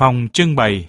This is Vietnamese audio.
Phòng trưng bày.